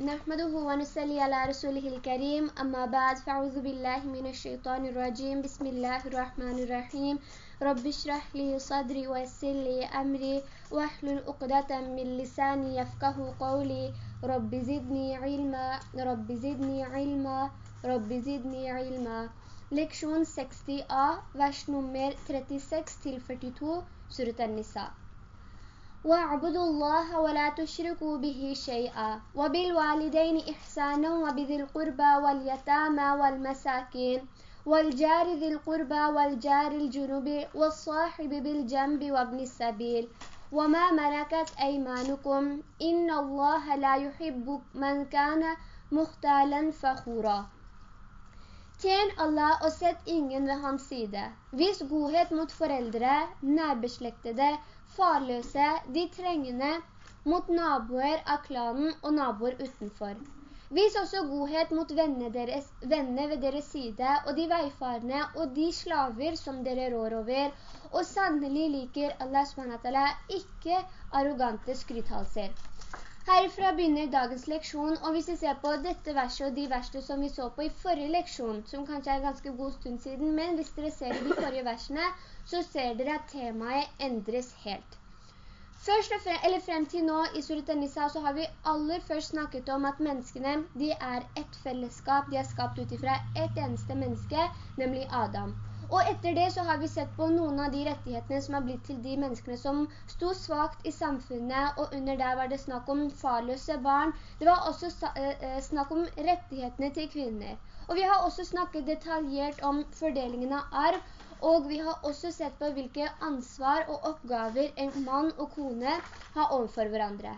نحمده ونسلي على رسوله الكريم أما بعد فأعوذ بالله من الشيطان الرجيم. بسم الله الرحمن الرحيم. رب اشرح لي صدري ويسر لي أمري واحلل عقدة من لساني يفقه قولي. رب زدني علما رب زدني علما رب زدني علما. Leksjon 60a, vers nummer 36 til 42, Surat al-Nisa. واعبدوا الله ولا تشركوا به شيئا. وبالوالدين إحسانا وبذي القربى واليتامى والمساكين والجار ذي القربى والجار الجنوب والصاحب بالجنب وابن السبيل. وما ملكت أيمانكم إن الله لا يحب من كان مختالا فخورا. Tjen Allah og sett ingen ved hans side. Vis godhet mot foreldre, farløse, de trengende, mot naboer av klanen og naboer utenfor. Vis også godhet mot vennene, deres, vennene ved deres side, og de veifarende, og de slaver som dere rår over. Og sannelig liker Allah SWT ikke arrogante skrythalser. Herfra begynner dagens leksjon, og hvis vi ser på dette verset og de versene som vi så på i forrige leksjon, som kanskje er en ganske god stund siden, men hvis dere ser de forrige versene, så ser dere at temaet endres helt. Først og frem, eller frem til nå i Surat så har vi aller først snakket om at menneskene, de er et fellesskap, de er skapt utifra et eneste menneske, nemlig Adam. Og etter det så har vi sett på noen av de rettighetene som har blitt til de menneskene som sto svagt i samfunnet, og under der var det snakk om farløse barn. Det var også eh, eh, snakk om rettighetene til kvinner. Og vi har også snakket detaljert om fordelingen av arv, og vi har også sett på hvilke ansvar og oppgaver en mann og kone har overfor hverandre.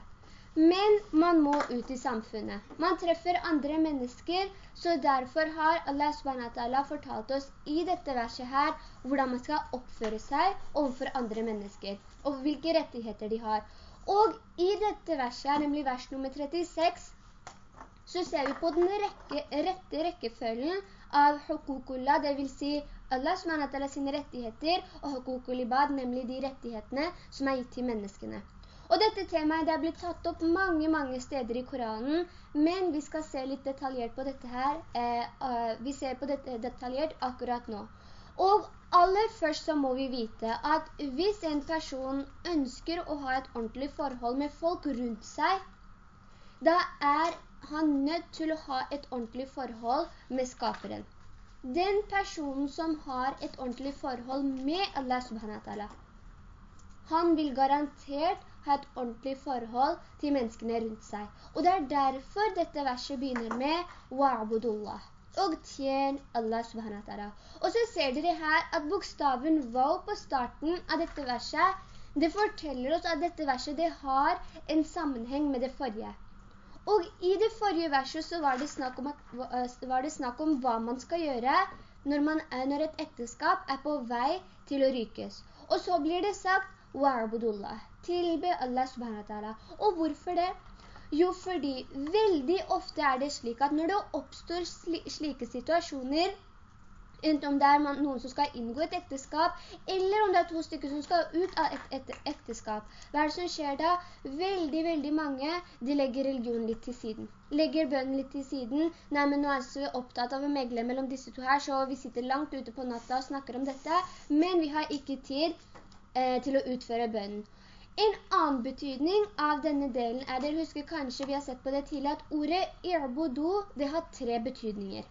Men man må ut i samfunnet. Man treffer andre mennesker, så derfor har Allah SWT fortalt oss i dette verset her hvordan man skal oppføre seg overfor andre mennesker, og hvilke rettigheter de har. Og i dette verset her, nemlig vers nummer 36, så ser vi på den rekke, rette rekkefølgen av hukukullah, det vil si Allah SWT sine rettigheter, og hukukulibad, nemlig de rettighetene som er gitt til menneskene. Og dette temaet det er blitt tatt opp mange, mange steder i Koranen, men vi skal se litt detaljert på dette her. Eh, uh, vi ser på dette detaljert akkurat nå. Og aller først så må vi vite at hvis en person ønsker å ha et ordentlig forhold med folk rundt seg, da er han nødt til å ha et ordentlig forhold med skaperen. Den personen som har et ordentlig forhold med Allah subhanahu wa ta'ala, han vil garantert ha et ordentlig forhold til menneskene rundt seg. Og det er derfor dette verset begynner med «Wa'budullah» og tjen Allah subhanahu wa ta'ala. Og så ser dere her at bokstaven «Waw» på starten av dette verset, det forteller oss at dette verset det har en sammenheng med det forrige. Og i det forrige verset så var det snakk om, at, var det snakk om hva man skal gjøre når, man, når et ekteskap er på vei til å rykes. Og så blir det sagt Tilbe Allah subhanahu wa ta'ala. Og hvorfor det? Jo, fordi veldig ofte er det slik at når det oppstår slike situasjoner, enten om det er noen som skal inngå et ekteskap, eller om det er to stykker som skal ut av et, et ekteskap. Hva er det som skjer da? Veldig, veldig mange, de legger religion litt til siden. Legger bønnen litt til siden. Nei, men nå er vi opptatt av å megle mellom disse to her, så vi sitter langt ute på natta og snakker om dette, men vi har ikke tid eh, til å utføre bønnen. En annen betydning av denne delen er, dere husker kanskje vi har sett på det tidligere, at ordet «i'budu» det har tre betydninger.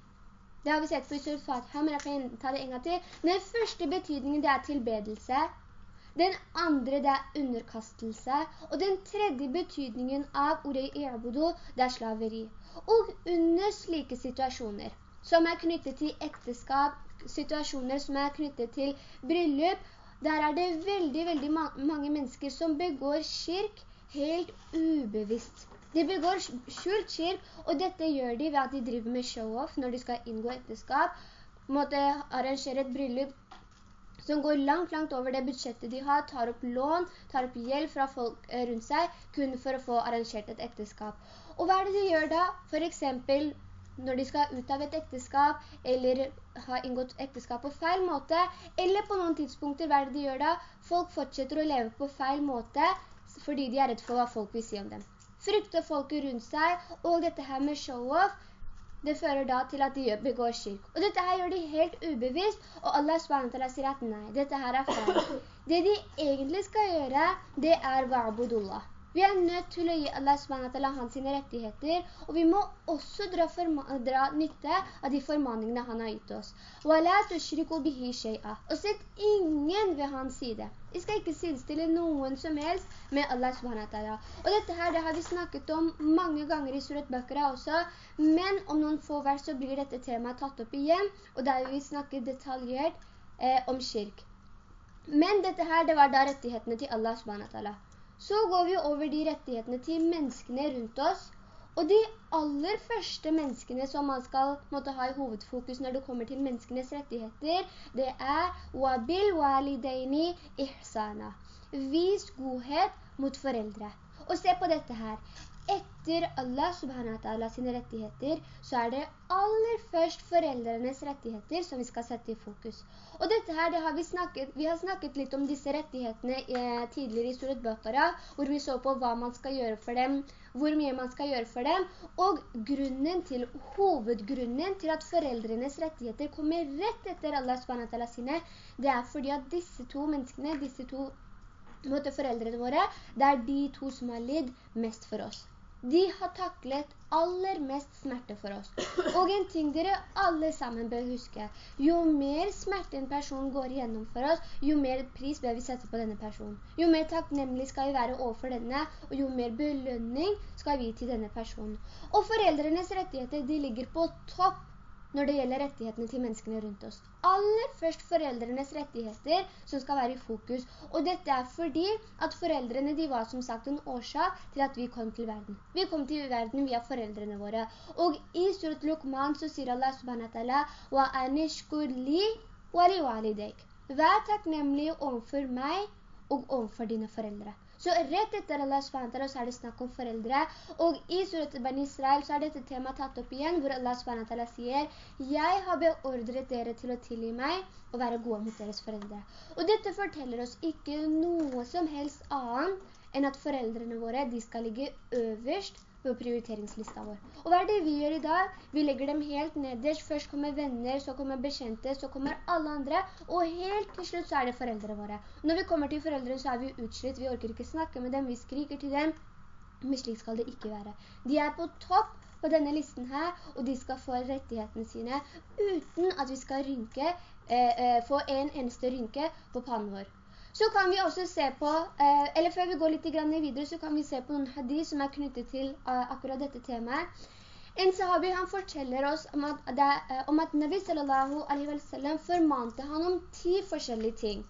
Det har vi sett på i Sur Fatiha, men jeg kan ta det en gang til. Den første betydningen det er tilbedelse. Den andre det er underkastelse. Og den tredje betydningen av ordet «i'budu» det er slaveri. Og under slike situasjoner, som er knyttet til ekteskap, situasjoner som er knyttet til bryllup, der er det veldig, veldig ma mange mennesker som begår kirk helt ubevisst. De begår skjult kirk, og dette gjør de ved at de driver med show-off når de skal inngå ekteskap. Måtte arrangere et bryllup som går langt, langt over det budsjettet de har, tar opp lån, tar opp gjeld fra folk eh, rundt seg, kun for å få arrangert et ekteskap. Og hva er det de gjør da? For eksempel når de skal ut av et ekteskap, eller ha inngått ekteskap på feil måte, eller på noen tidspunkter, hva er det de gjør da? Folk fortsetter å leve på feil måte, fordi de er redd for hva folk vil si om dem. frykter folket rundt seg, og dette her med show-off, det fører da til at de begår kirk. Og dette her gjør de helt ubevisst, og Allah SWT sier at nei, dette her er feil. Det de egentlig skal gjøre, det er wa'budullah. Vi er nødt til å gi Allah SWT hans rettigheter, og vi må også dra, dra nytte av de formaningene han har gitt oss. Og sett ingen ved hans side. Vi skal ikke sidestille noen som helst med Allah SWT. Og dette her, det har vi snakket om mange ganger i Surat Bakra også, men om noen få vers så blir dette temaet tatt opp igjen, og der vi snakke detaljert eh, om kirk. Men dette her, det var da rettighetene til Allah SWT. Så går vi over de rettighetene til menneskene rundt oss, og de aller første menneskene som man skal måtte ha i hovedfokus når det kommer til menneskenes rettigheter, det er «Wabil walidaini ihsana». Vis godhet mot foreldre. Og se på dette her etter Allah subhanahu wa ta'ala sine rettigheter, så er det aller først foreldrenes rettigheter som vi skal sette i fokus. Og dette her, det har vi snakket, vi har snakket litt om disse rettighetene eh, tidligere i Surat Bakara, hvor vi så på hva man skal gjøre for dem, hvor mye man skal gjøre for dem, og grunnen til, hovedgrunnen til at foreldrenes rettigheter kommer rett etter Allah subhanahu wa ta'ala sine, det er fordi at disse to menneskene, disse to måte foreldrene våre, det er de to som har lidd mest for oss de har taklet aller mest smerte for oss. Og en ting dere alle sammen bør huske, jo mer smerte en person går igjennom for oss, jo mer pris bør vi sette på denne personen. Jo mer takknemlig skal vi være overfor denne, og jo mer belønning skal vi gi til denne personen. Og foreldrenes rettigheter, de ligger på topp når det gjelder rettighetene til menneskene rundt oss. Aller først foreldrenes rettigheter som skal være i fokus. Og dette er fordi at foreldrene de var som sagt en årsak til at vi kom til verden. Vi kom til verden via foreldrene våre. Og i Surat Luqman så sier Allah subhanahu wa ta'ala «Wa anishkur li wa li walidek». Vær takknemlig overfor meg og overfor dine foreldre. Så rett etter Allah SWT så er det snakk om foreldre, og i surat Ben Israel så er dette tema tatt opp igjen, hvor Allah SWT sier, «Jeg har beordret dere til å tilgi meg og være gode mot deres foreldre». Og dette forteller oss ikke noe som helst annet enn at foreldrene våre, de skal ligge øverst på prioriteringslista vår. Og hva er det vi gjør i dag? Vi legger dem helt nederst. Først kommer venner, så kommer bekjente, så kommer alle andre, og helt til slutt så er det foreldre våre. Når vi kommer til foreldre så er vi utslitt, vi orker ikke snakke med dem, vi skriker til dem, men slik skal det ikke være. De er på topp på denne listen her, og de skal få rettighetene sine uten at vi skal rynke, eh, eh, få en eneste rynke på pannen vår. Så kan vi også se på, eh, eller før vi går litt videre, så kan vi se på noen hadith som er knyttet til eh, akkurat dette temaet. En sahabi han forteller oss om at, eh, om at Nabi sallallahu alaihi wa sallam formante han om ti forskjellige ting.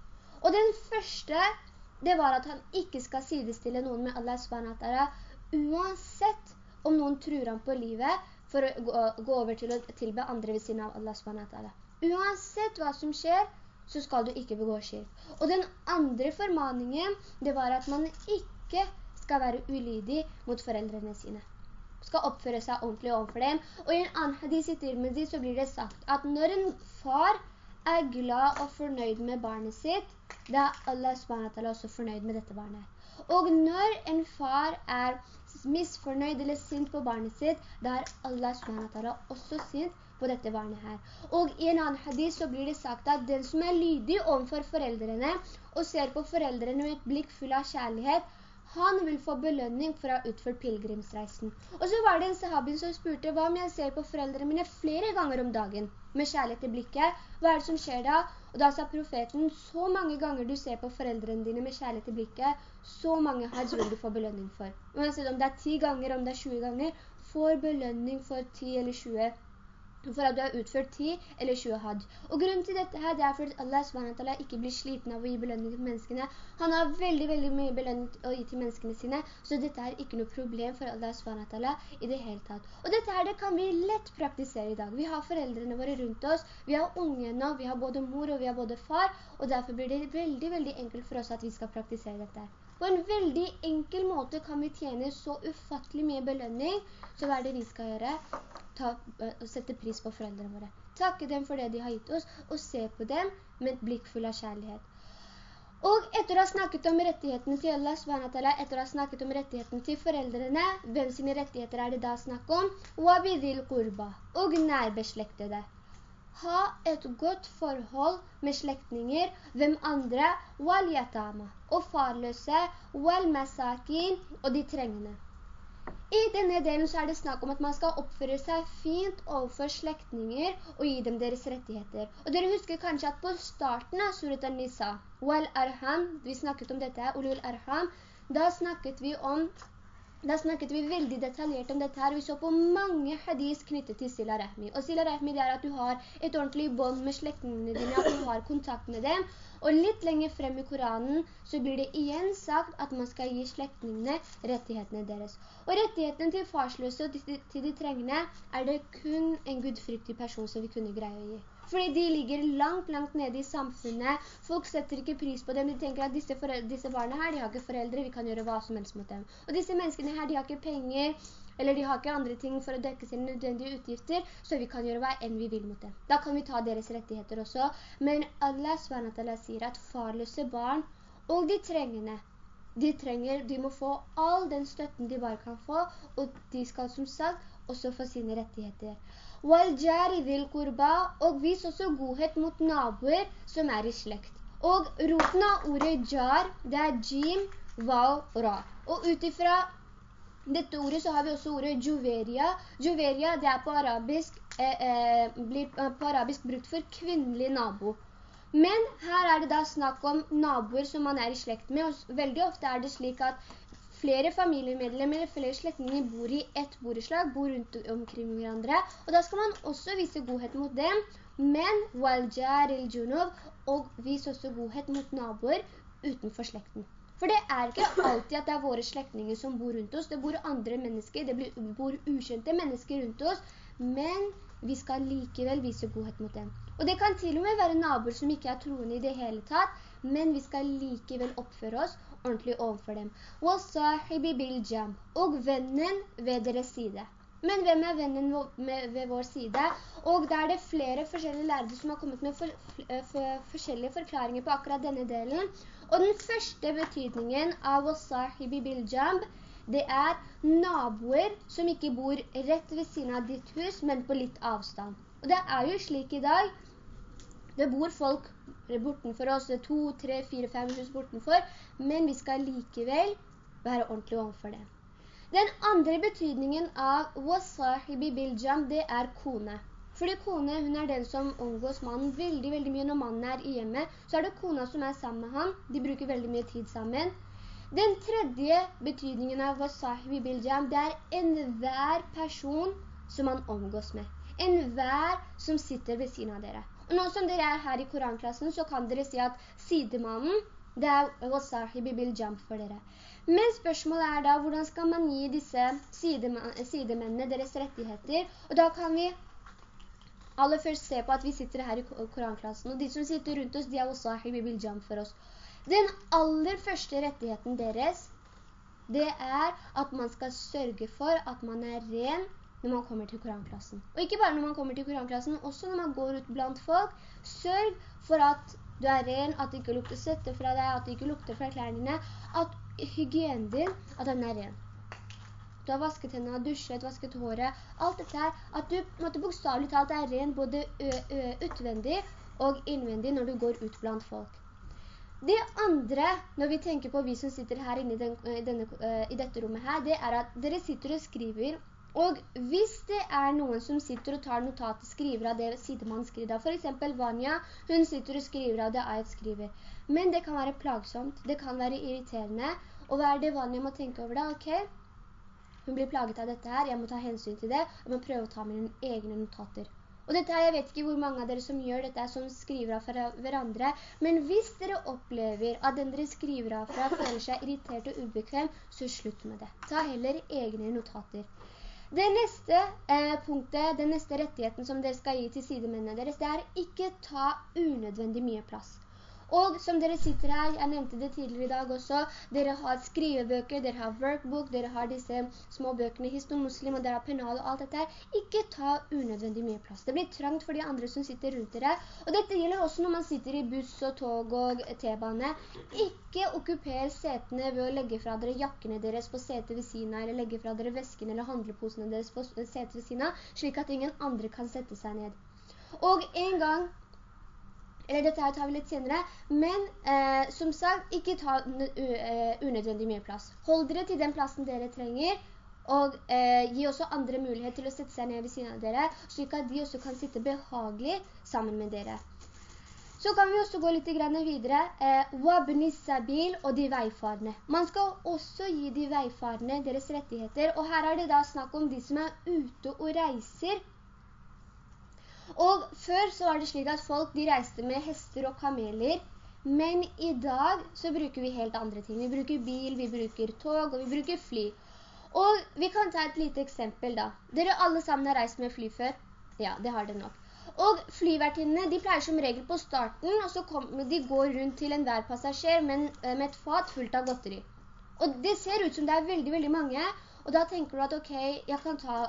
Og den første, det var at han ikke skal sidestille noen med Allah subhanahu uansett om noen tror han på livet for å gå, over til å tilbe andre ved siden av Allah subhanahu Uansett hva som skjer, så skal du ikke begå skirk. Og den andre formaningen, det var at man ikke skal være ulydig mot foreldrene sine. Skal oppføre seg ordentlig overfor dem. Og i en annen hadis i Tirmidhi så blir det sagt at når en far er glad og fornøyd med barnet sitt, da er Allah SWT også fornøyd med dette barnet. Og når en far er misfornøyd eller sint på barnet sitt, da er Allah SWT også sint på dette barnet her. Og i en annen hadith så blir det sagt at den som er lydig overfor foreldrene og ser på foreldrene med et blikk full av kjærlighet, han vil få belønning for å ha utført pilgrimsreisen. Og så var det en sahabin som spurte, hva om jeg ser på foreldrene mine flere ganger om dagen med kjærlighet i blikket? Hva er det som skjer da? Og da sa profeten, så mange ganger du ser på foreldrene dine med kjærlighet i blikket, så mange hajj vil du få belønning for. Uansett om det er 10 ganger, om det er 20 ganger, får belønning for 10 eller 20 for at du har utført 10 eller 20 hajj. Og grunnen til dette her, det er fordi Allah SWT ikke blir sliten av å gi belønning til menneskene. Han har veldig, veldig mye belønning å gi til menneskene sine, så dette er ikke noe problem for Allah SWT i det hele tatt. Og dette her, det kan vi lett praktisere i dag. Vi har foreldrene våre rundt oss, vi har unge nå, vi har både mor og vi har både far, og derfor blir det veldig, veldig enkelt for oss at vi skal praktisere dette. På en veldig enkel måte kan vi tjene så ufattelig mye belønning, så hva er det vi skal gjøre? Ta, uh, sette pris på foreldrene våre. Takke dem for det de har gitt oss, og se på dem med et blikk full av kjærlighet. Og etter å ha snakket om rettighetene til Allah SWT, etter å ha snakket om rettighetene til foreldrene, hvem sine rettigheter er det da snakk om? Wabidil qurba, og nærbeslektede. Ha et godt forhold med slektninger, hvem andre? Wal yatama, og farløse, wal masakin, og de trengende. I denne delen så er det snakk om at man skal oppføre seg fint overfor slektninger og gi dem deres rettigheter. Og dere husker kanskje at på starten av Surat al-Nisa, Wal Arham, vi snakket om dette, Ulul Arham, da snakket vi om da snakket vi veldig detaljert om dette her. Vi så på mange hadis knyttet til Sila Rahmi. Og Sila Rahmi det er at du har et ordentlig bånd med slektene dine, at du har kontakt med dem. Og litt lenger frem i Koranen så blir det igjen sagt at man skal gi slektene rettighetene deres. Og rettighetene til farsløse og til de trengende er det kun en gudfryktig person som vi kunne greie å gi. Fordi de ligger langt, langt nede i samfunnet. Folk setter ikke pris på dem. De tenker at disse, disse barna her, de har ikke foreldre, vi kan gjøre hva som helst mot dem. Og disse menneskene her, de har ikke penger, eller de har ikke andre ting for å dekke sine nødvendige utgifter, så vi kan gjøre hva enn vi vil mot dem. Da kan vi ta deres rettigheter også. Men Allah SWT sier at farløse barn og de trengende, de trenger, de må få all den støtten de bare kan få, og de skal som sagt også få sine rettigheter. «Waljari kurba» og vis også godhet mot naboer som er i slekt. Og roten av ordet jar, det er jim, vav, ra. Og utifra dette ordet så har vi også ordet juveria. Juveria, det er på arabisk, eh, eh, blir eh, på arabisk brukt for kvinnelig nabo. Men her er det da snakk om naboer som man er i slekt med, og veldig ofte er det slik at flere familiemedlemmer eller flere slektninger bor i ett boreslag, bor rundt omkring hverandre, og da skal man også vise godhet mot dem, men waljar il-junub, og vise også godhet mot naboer utenfor slekten. For det er ikke alltid at det er våre slektninger som bor rundt oss, det bor andre mennesker, det bor ukjente mennesker rundt oss, men vi skal likevel vise godhet mot dem. Og det kan til og med være naboer som ikke er troende i det hele tatt, men vi skal likevel oppføre oss ordentlig overfor dem. Og vennen ved deres side. Men hvem er vennen ved vår side? Og der er det flere forskjellige lærere som har kommet med for, for, forskjellige forklaringer på akkurat denne delen. Og den første betydningen av wasahibi biljamb, det er naboer som ikke bor rett ved siden av ditt hus, men på litt avstand. Og det er jo slik i dag, det bor folk bortenfor oss, det er to, tre, fire, fem hus bortenfor, men vi skal likevel være ordentlig overfor det. Den andre betydningen av wasahibi biljam, det er kone. Fordi kone, hun er den som omgås mannen veldig, veldig mye når mannen er i hjemmet. Så er det kona som er sammen med han. De bruker veldig mye tid sammen. Den tredje betydningen av wasahibi biljam, det er enhver person som man omgås med. Enhver som sitter ved siden av dere. Nå som dere er her i koranklassen, så kan dere si at sidemannen, det er wasahibi bil jump for dere. Men spørsmålet er da, hvordan skal man gi disse sidemennene deres rettigheter? Og da kan vi aller først se på at vi sitter her i koranklassen, og de som sitter rundt oss, de er wasahibi bil jump for oss. Den aller første rettigheten deres, det er at man skal sørge for at man er ren når man kommer til koranklassen. Og ikke bare når man kommer til koranklassen, også når man går ut blant folk. Sørg for at du er ren, at det ikke lukter søtte fra deg, at det ikke lukter fra klærne dine, at hygienen din, at den er ren. Du har vasket hendene, dusjet, vasket håret, alt dette her, at du måtte bokstavlig talt er ren både utvendig og innvendig når du går ut blant folk. Det andre, når vi tenker på vi som sitter her inne i, den, denne, i dette rommet her, det er at dere sitter og skriver og hvis det er noen som sitter og tar notatet, skriver av det sidemann skriver av, for eksempel Vanya, hun sitter og skriver av det Ayat skriver. Men det kan være plagsomt, det kan være irriterende, og hva er det Vanya må tenke over da? Ok, hun blir plaget av dette her, jeg må ta hensyn til det, og må prøve å ta mine egne notater. Og dette her, jeg vet ikke hvor mange av dere som gjør dette, som skriver av fra hverandre, men hvis dere opplever at den dere skriver av fra føler seg irritert og ubekvem, så slutt med det. Ta heller egne notater. Det neste eh, punktet, den neste rettigheten som dere skal gi til sidemennene deres, det er ikke ta unødvendig mye plass. Og som dere sitter her, jeg nevnte det tidligere i dag også, dere har skrivebøker, dere har workbook, dere har disse små bøkene, Histon Muslim, og dere har penal og alt dette her. Ikke ta unødvendig mye plass. Det blir trangt for de andre som sitter rundt dere. Og dette gjelder også når man sitter i buss og tog og T-bane. Ikke okkuper setene ved å legge fra dere jakkene deres på setet ved siden av, eller legge fra dere veskene eller handleposene deres på setet ved siden av, slik at ingen andre kan sette seg ned. Og en gang eller dette her tar vi litt senere, men eh, som sagt, ikke ta eh, unødvendig mye plass. Hold dere til den plassen dere trenger, og eh, gi også andre mulighet til å sette seg ned ved siden av dere, slik at de også kan sitte behagelig sammen med dere. Så kan vi også gå litt videre. Eh, Wabni sabil og de veifarne. Man skal også gi de veifarene deres rettigheter, og her er det da snakk om de som er ute og reiser og før så var det slik at folk de reiste med hester og kameler, men i dag så bruker vi helt andre ting. Vi bruker bil, vi bruker tog og vi bruker fly. Og vi kan ta et lite eksempel da. Dere alle sammen har reist med fly før? Ja, det har det nok. Og flyvertinnene, de pleier som regel på starten, og så kommer de går rundt til enhver passasjer med, eh, med et fat fullt av godteri. Og det ser ut som det er veldig, veldig mange, og da tenker du at ok, jeg kan ta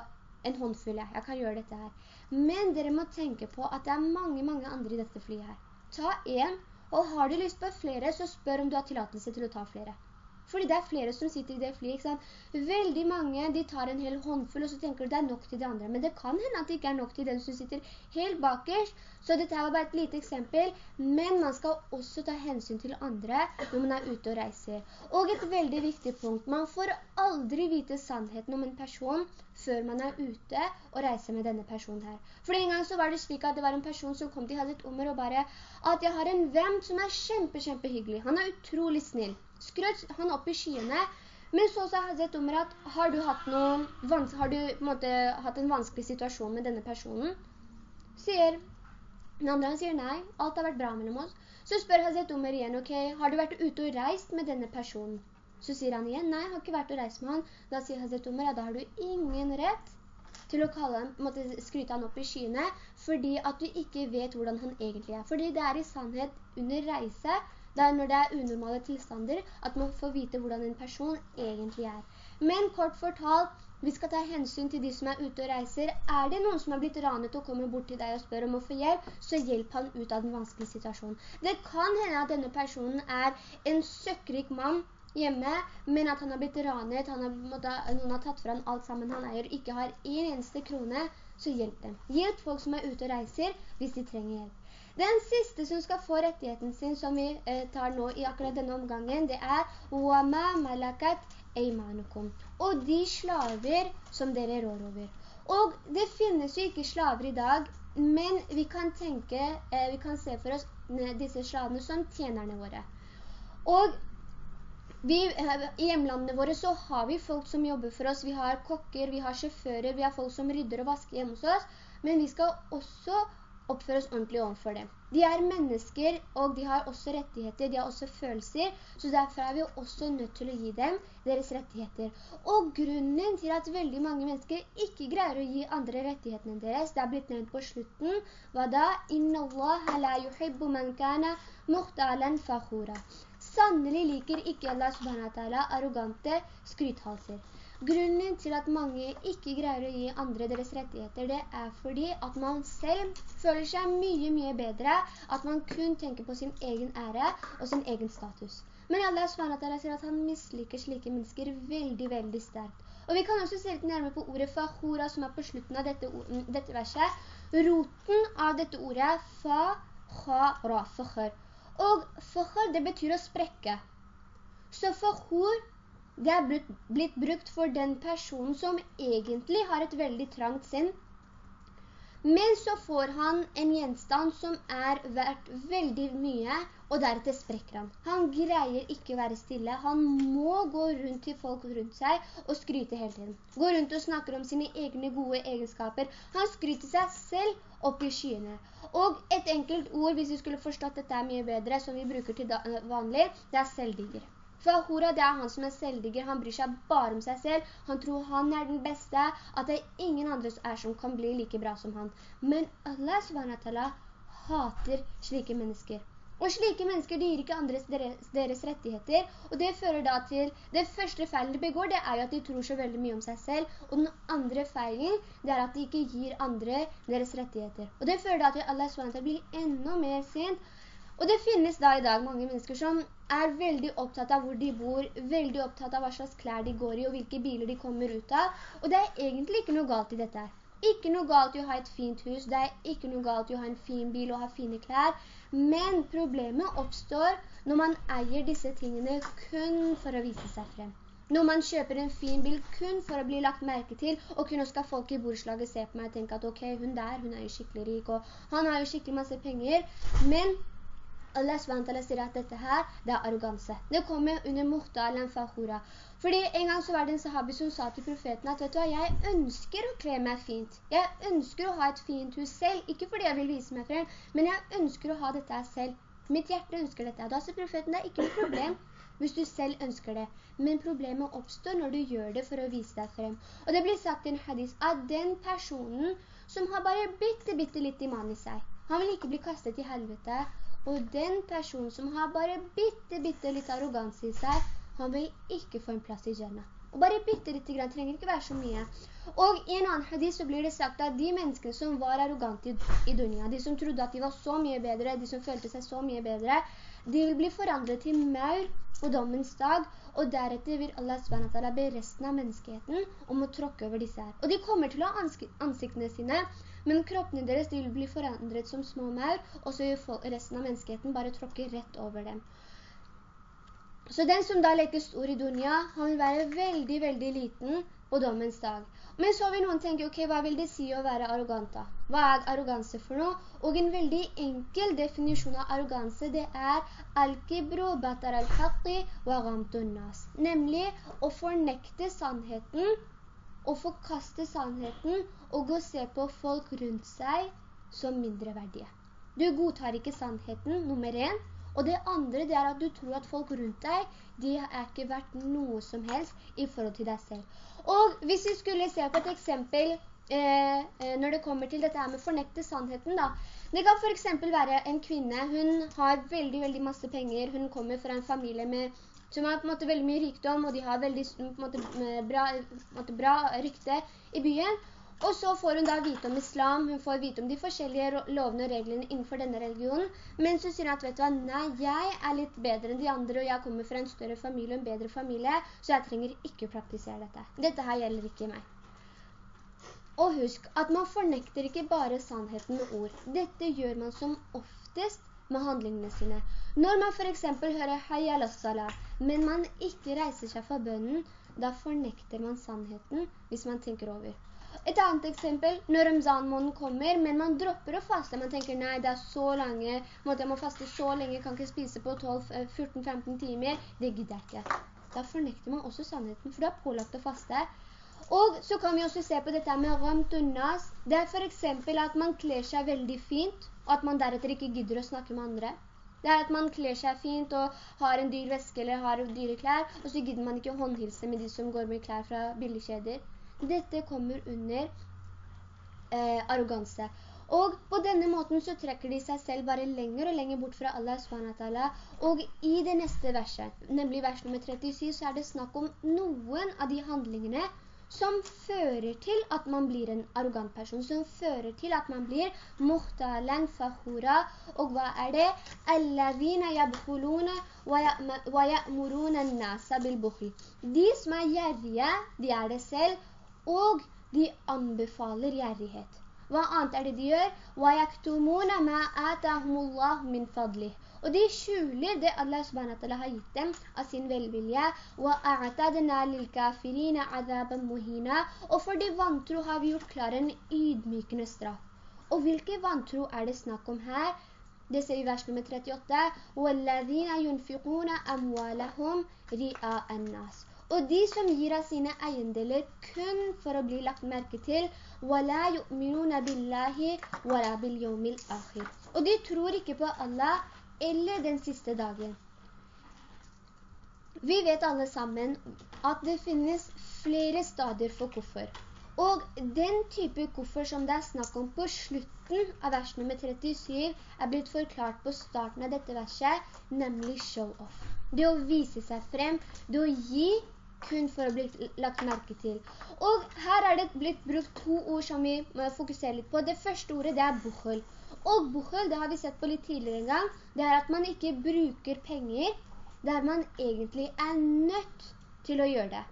en håndfull, jeg kan gjøre dette her. Men dere må tenke på at det er mange, mange andre i dette flyet her. Ta en, og har du lyst på flere, så spør om du har tillatelse til å ta flere. Fordi det er flere som sitter i det flyet, ikke sant? Veldig mange, de tar en hel håndfull, og så tenker du det er nok til de andre. Men det kan hende at det ikke er nok til den som sitter helt bakerst. Så dette var bare et lite eksempel. Men man skal også ta hensyn til andre når man er ute og reiser. Og et veldig viktig punkt. Man får aldri vite sannheten om en person før man er ute og reiser med denne personen her. For en gang så var det slik at det var en person som kom til Hazret Umar og bare at jeg har en venn som er kjempe, kjempe hyggelig. Han er utrolig snill skrøt han opp i skyene. Men så sa Hazret Umar at har du, hatt, noen, har du måte, hatt en vanskelig situasjon med denne personen? Sier den andre, han sier nei, alt har vært bra mellom oss. Så spør Hazret Umar igjen, ok, har du vært ute og reist med denne personen? Så sier han igjen, nei, jeg har ikke vært og reist med han. Da sier Hazret Umar, ja, da har du ingen rett til å han, måtte skryte han opp i skyene, fordi at du ikke vet hvordan han egentlig er. Fordi det er i sannhet under reise det er når det er unormale tilstander at man får vite hvordan en person egentlig er. Men kort fortalt, vi skal ta hensyn til de som er ute og reiser. Er det noen som har blitt ranet og kommer bort til deg og spør om å få hjelp, så hjelp han ut av den vanskelige situasjonen. Det kan hende at denne personen er en søkkrik mann hjemme, men at han har blitt ranet, har, noen har tatt fra alt sammen han eier, ikke har en eneste krone, så hjelp dem. Hjelp folk som er ute og reiser hvis de trenger hjelp. Den siste som skal få rettigheten sin, som vi eh, tar nå i akkurat denne omgangen, det er «Wama malakat eimanukum». Og de slaver som dere rår over. Og det finnes jo ikke slaver i dag, men vi kan tenke, eh, vi kan se for oss disse slavene som tjenerne våre. Og vi, I hjemlandene våre så har vi folk som jobber for oss. Vi har kokker, vi har sjåfører, vi har folk som rydder og vasker hjemme hos oss. Men vi skal også oppføre oss ordentlig overfor dem. De er mennesker, og de har også rettigheter, de har også følelser, så derfor er vi også nødt til å gi dem deres rettigheter. Og grunnen til at veldig mange mennesker ikke greier å gi andre rettighetene deres, det er blitt nevnt på slutten, hva da? «Inna Allah la yuhibbu man kana muhtalan fakhura». Sannelig liker ikke Allah subhanahu arrogante skrythalser. Grunnen til at mange ikke greier å gi andre deres rettigheter, det er fordi at man selv føler seg mye, mye bedre, at man kun tenker på sin egen ære og sin egen status. Men Allah SWT sier at han misliker slike mennesker veldig, veldig sterkt. Og vi kan også se litt nærmere på ordet fahura som er på slutten av dette, dette verset. Roten av dette ordet er fa, ha, ra, fakhar. Og fakhar, det betyr å sprekke. Så fahur det er blitt brukt for den personen som egentlig har et veldig trangt sinn, men så får han en gjenstand som er verdt veldig mye, og deretter sprekker han. Han greier ikke å være stille. Han må gå rundt til folk rundt seg og skryte hele tiden. Gå rundt og snakke om sine egne gode egenskaper. Han skryter seg selv opp i skyene. Og et enkelt ord, hvis vi skulle forstått dette mye bedre, som vi bruker til vanlig, det er selvdigger. Fahura, det er han som er selvdigger, han bryr seg bare om seg selv, han tror han er den beste, at det er ingen andre er som kan bli like bra som han. Men Allah SWT hater slike mennesker. Og slike mennesker, de gir ikke andres deres, deres, rettigheter, og det fører da til, det første feilen de begår, det er jo at de tror så veldig mye om seg selv, og den andre feilen, det er at de ikke gir andre deres rettigheter. Og det fører da til at Allah SWT blir enda mer sint, og det finnes da i dag mange mennesker som er veldig opptatt av hvor de bor, veldig opptatt av hva slags klær de går i, og hvilke biler de kommer ut av, og det er egentlig ikke noe galt i dette. Ikke noe galt i å ha et fint hus, det er ikke noe galt i å ha en fin bil og ha fine klær, men problemet oppstår når man eier disse tingene kun for å vise seg frem. Når man kjøper en fin bil kun for å bli lagt merke til, og kun skal folk i bordslaget se på meg og tenke at ok, hun der, hun er jo skikkelig rik, og han har jo skikkelig masse penger, men Allah SWT sier at dette her, det er arroganse. Det kommer under muhtal al-Fahura. Fordi en gang så var det en sahabi som sa til profeten at, vet du hva, jeg ønsker å kle meg fint. Jeg ønsker å ha et fint hus selv, ikke fordi jeg vil vise meg frem, men jeg ønsker å ha dette selv. Mitt hjerte ønsker dette. Da sier profeten, det er ikke noe problem hvis du selv ønsker det. Men problemet oppstår når du gjør det for å vise deg frem. Og det blir sagt i en hadis at den personen som har bare bitte, bitte litt iman i seg, han vil ikke bli kastet i helvete. Og den personen som har bare bitte, bitte litt arroganse i seg, han vil ikke få en plass i Jannah. Og bare bitte litt grann, trenger ikke være så mye. Og i en annen hadith så blir det sagt at de menneskene som var arrogante i dunia, de som trodde at de var så mye bedre, de som følte seg så mye bedre, de vil bli forandret til maur på dommens dag, og deretter vil Allah SWT be resten av menneskeheten om å tråkke over disse her. Og de kommer til å ha ansiktene sine, men kroppene deres vil bli forandret som små maur, og så vil resten av menneskeheten bare tråkke rett over dem. Så den som da leker stor i dunya, han vil være veldig, veldig liten på dommens dag. Men så vil noen tenke, ok, hva vil det si å være arrogant da? Hva er arroganse for noe? Og en veldig enkel definisjon av arroganse, det er al-kibru batar al-haqi wa nas. Nemlig å fornekte sannheten, å forkaste sannheten, og å se på folk rundt seg som mindre verdige. Du godtar ikke sannheten, nummer en, og det andre det er at du tror at folk rundt deg, de er ikke vært noe som helst i forhold til deg selv. Og hvis vi skulle se på et eksempel eh, eh, når det kommer til dette med fornekte sannheten da, det kan for eksempel være en kvinne, hun har veldig, veldig masse penger, hun kommer fra en familie med, som har på en måte veldig mye rikdom, og de har veldig måte, bra, måte, bra rykte i byen, og så får hun da vite om islam, hun får vite om de forskjellige lovene og reglene innenfor denne religionen, men så sier hun at, vet du hva, nei, jeg er litt bedre enn de andre, og jeg kommer fra en større familie, en bedre familie, så jeg trenger ikke praktisere dette. Dette her gjelder ikke meg. Og husk at man fornekter ikke bare sannheten med ord. Dette gjør man som oftest med handlingene sine. Når man for eksempel hører «Hei al men man ikke reiser seg fra bønnen, da fornekter man sannheten hvis man tenker over. Et annet eksempel, når Ramzan-månen kommer, men man dropper å faste. Man tenker, nei, det er så lange, måtte jeg må faste så lenge, kan ikke spise på 14-15 eh, timer. Det gidder jeg ikke. Da fornekter man også sannheten, for du har pålagt å faste. Og så kan vi også se på dette med ramtunnas. Det er for eksempel at man kler seg veldig fint, og at man deretter ikke gidder å snakke med andre. Det er at man kler seg fint og har en dyr veske eller har dyre klær, og så gidder man ikke håndhilse med de som går med klær fra billigkjeder. Dette kommer under eh, arroganse. Og på denne måten så trekker de seg selv bare lenger og lenger bort fra Allah SWT. Og i det neste verset, nemlig vers nummer 37, så er det snakk om noen av de handlingene som fører til at man blir en arrogant person, som fører til at man blir muhtalen fahura, og hva er det? Allavina yabhuluna wa ya'muruna nasa bilbukhli. De som er gjerrige, de er det selv, og de anbefaler gjerrighet. Hva annet er det de gjør? Wa yaktumuna ma atahumullah min fadlih Og de skjuler det Allah subhanahu har gitt dem av sin velvilje. وَأَعْتَدْنَا لِلْكَافِرِينَ عَذَابًا مُهِينًا Og for de vantro har vi gjort klar en ydmykende straff. Og hvilke vantro er det snakk om her? Det ser vi i vers nummer 38. وَالَّذِينَ يُنْفِقُونَ أَمْوَالَهُمْ رِئَاءَ النَّاسِ og de som gir av sine eiendeler kun for å bli lagt merke til, وَلَا يُؤْمِنُونَ بِاللَّهِ وَلَا بِالْيَوْمِ الْآخِرِ Og de tror ikke på Allah eller den siste dagen. Vi vet alle sammen at det finnes flere stadier for koffer. Og den type koffer som det er snakk om på slutten av vers nummer 37 er blitt forklart på starten av dette verset, nemlig show-off. Det å vise seg frem, det å gi kun for å bli lagt merke til. Og her er det blitt brukt to ord som vi må fokusere litt på. Det første ordet det er bukhul. Og bukhul, det har vi sett på litt tidligere en gang, det er at man ikke bruker penger der man egentlig er nødt til å gjøre det.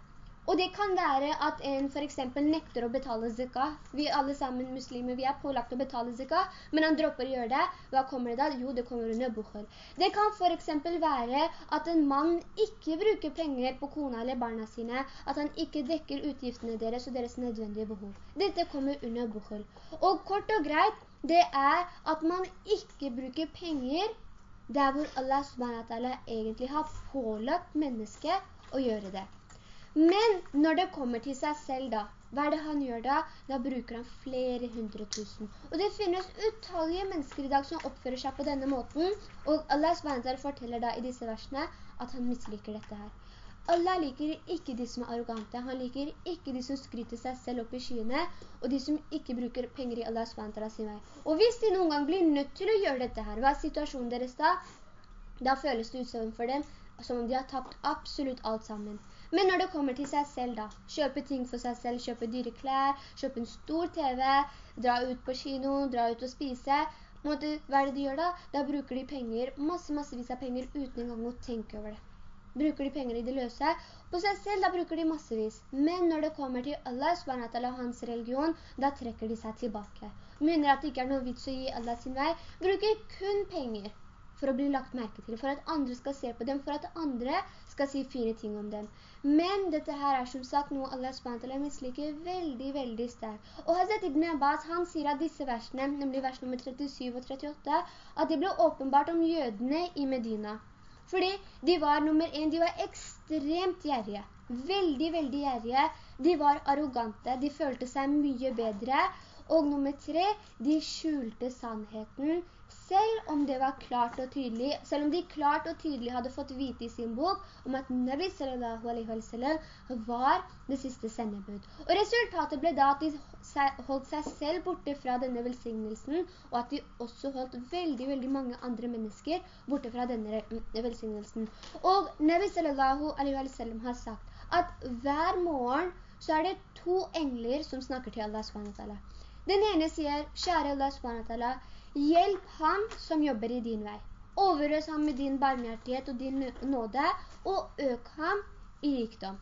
Og det kan være at en for eksempel nekter å betale zikah. Vi alle sammen muslimer, vi er pålagt å betale zikah, men han dropper å gjøre det. Hva kommer det da? Jo, det kommer under bukhul. Det kan for eksempel være at en mann ikke bruker penger på kona eller barna sine, at han ikke dekker utgiftene deres og deres nødvendige behov. Dette kommer under bukhul. Og kort og greit, det er at man ikke bruker penger der hvor Allah subhanahu egentlig har pålagt mennesket å gjøre det. Men når det kommer til seg selv da, hva er det han gjør da? Da bruker han flere hundre tusen. Og det finnes utallige mennesker i dag som oppfører seg på denne måten, og Allah SWT forteller da i disse versene at han misliker dette her. Allah liker ikke de som er arrogante, han liker ikke de som skryter seg selv opp i skyene, og de som ikke bruker penger i Allah SWT sin vei. Og hvis de noen gang blir nødt til å gjøre dette her, hva er situasjonen deres da? Da føles det ut for dem som om de har tapt absolutt alt sammen. Men når det kommer til seg selv da, kjøpe ting for seg selv, kjøpe dyre klær, kjøpe en stor TV, dra ut på kino, dra ut og spise, måte, hva er det de gjør da? Da bruker de penger, masse, massevis av penger, uten engang å tenke over det. Bruker de penger i det løse? På seg selv, da bruker de massevis. Men når det kommer til Allah, SWT, hans religion, da trekker de seg tilbake. Mener at det ikke er noe vits å gi Allah sin vei, bruker kun penger for å bli lagt merke til, for at andre skal se på dem, for at andre skal si fine ting om dem. Men dette her er som sagt noe Allah SWT misliker veldig, veldig sterkt. Og Hazret Ibn Abbas, han sier at disse versene, nemlig vers nummer 37 og 38, at det ble åpenbart om jødene i Medina. Fordi de var nummer en, de var ekstremt gjerrige. Veldig, veldig gjerrige. De var arrogante, de følte seg mye bedre. Og nummer tre, de skjulte sannheten selv om tydelig, selv om de klart og tydelig hadde fått vite i sin bok om at Nabi sallallahu alaihi wa sallam var det siste sendebud. Og resultatet ble da at de holdt seg selv borte fra denne velsignelsen, og at de også holdt veldig, veldig mange andre mennesker borte fra denne velsignelsen. Og Nabi sallallahu alaihi wa sallam har sagt at hver morgen så er det to engler som snakker til Allah subhanahu Den ene sier, kjære Allah SWT, Hjelp han som jobber i din vei. Overøs ham med din barmhjertighet og din nåde, og øk ham i rikdom.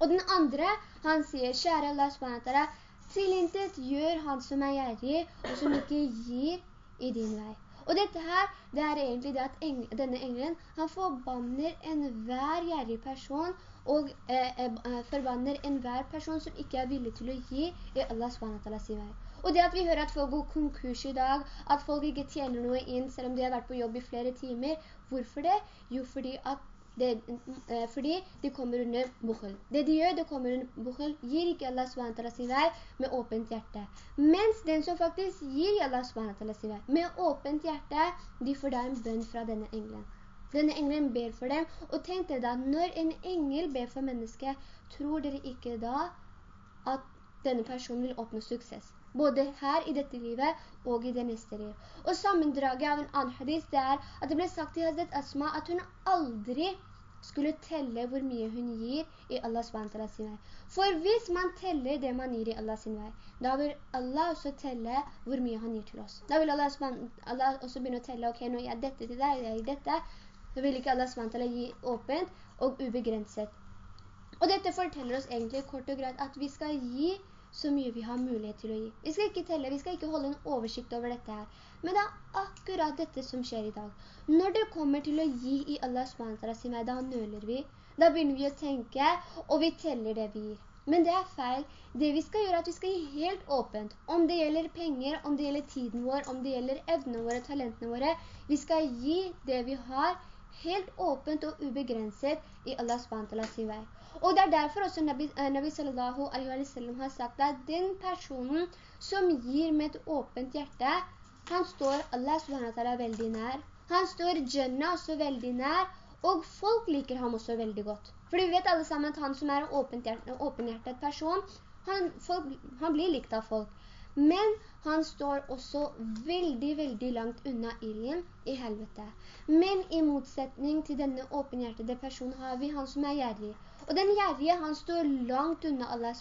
Og den andre, han sier, kjære Allah SWT, tilintet gjør han som er gjerrig, og som ikke gir i din vei. Og dette her, det er egentlig det at denne engelen, han forbanner en hver gjerrig person, og eh, eh, forbanner enhver person som ikke er villig til å gi i Allah SWT sin vei. Og det at vi hører at folk går konkurs i dag, at folk ikke tjener noe inn selv om de har vært på jobb i flere timer. Hvorfor det? Jo, fordi det, eh, fordi de kommer under bukhul. Det de gjør, det kommer under bukhul, gir ikke Allah SWT sin vei med åpent hjerte. Mens den som faktisk gir Allah SWT sin vei med åpent hjerte, de får da en bønn fra denne engelen. Denne engelen ber for dem, og tenk dere da, når en engel ber for mennesket, tror dere ikke da at denne personen vil oppnå suksess? både her i dette livet og i det neste liv. Og sammendraget av en annen hadith det er at det ble sagt til Hazret Asma at hun aldri skulle telle hvor mye hun gir i Allahs SWT sin vei. For hvis man teller det man gir i Allahs sin vei, da vil Allah også telle hvor mye han gir til oss. Da vil Allah, Allah også begynne å telle, ok, nå gir jeg dette til deg, jeg gir dette. Da vil ikke Allah SWT gi åpent og ubegrenset. Og dette forteller oss egentlig kort og greit at vi skal gi så mye vi har mulighet til å gi. Vi skal ikke telle, vi skal ikke holde en oversikt over dette her. Men det er akkurat dette som skjer i dag. Når det kommer til å gi i Allah SWT sin vei, da nøler vi. Da begynner vi å tenke, og vi teller det vi gir. Men det er feil. Det vi skal gjøre er at vi skal gi helt åpent. Om det gjelder penger, om det gjelder tiden vår, om det gjelder evnene våre, talentene våre. Vi skal gi det vi har helt åpent og ubegrenset i Allah SWT sin vei. Og det er derfor også Nabi, eh, Nabi sallallahu alaihi wa sallam har sagt at den personen som gir med et åpent hjerte, han står Allah SWT veldig nær. Han står Jannah også veldig nær, og folk liker ham også veldig godt. For vi vet alle sammen at han som er en åpenhjertet person, Han, folk, han blir likt av folk. Men han står også veldig, veldig langt unna ilden i helvete. Men i motsetning til denne åpenhjertede personen har vi han som er gjerrig. Og den gjerrige, han står langt unna Allah